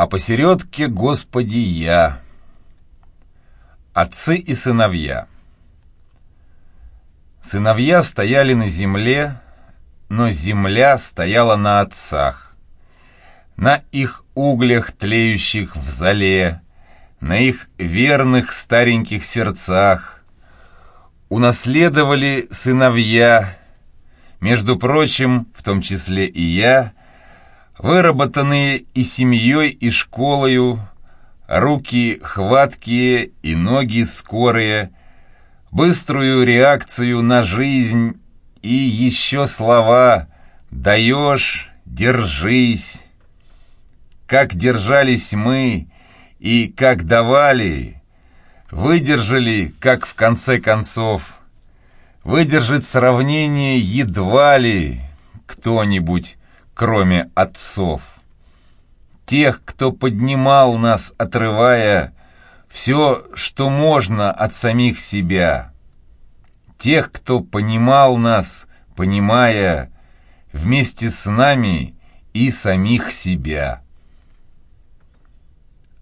а посередке, Господи, я. Отцы и сыновья. Сыновья стояли на земле, но земля стояла на отцах. На их углях, тлеющих в зале, на их верных стареньких сердцах. Унаследовали сыновья, между прочим, в том числе и я, выработанные и семьей, и школою, руки хваткие и ноги скорые, быструю реакцию на жизнь и еще слова «даешь», «держись». Как держались мы и как давали, выдержали, как в конце концов. Выдержит сравнение едва ли кто-нибудь, кроме отцов. Тех, кто поднимал нас, отрывая все, что можно от самих себя. Тех, кто понимал нас, понимая вместе с нами и самих себя.